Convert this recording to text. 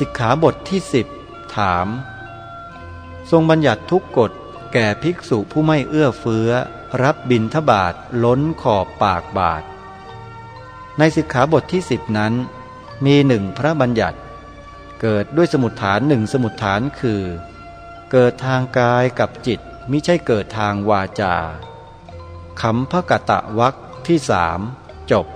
สิกขาบทที่สิบถาม ทรงบัญญัติทุกกฎแก่ภิกษุผู้ไม่เอื้อเฟื้อ รับบินทบาทล้นขอบปากบาท ในสิกขาบทที่สิบนั้น มีหนึ่งพระบัญญัติ เกิดด้วยสมุดฐานหนึ่งสมุดฐานคือ เกิดทางกายกับจิตมิใช่เกิดทางวาจาขำพระกะตะวักที่สามจบ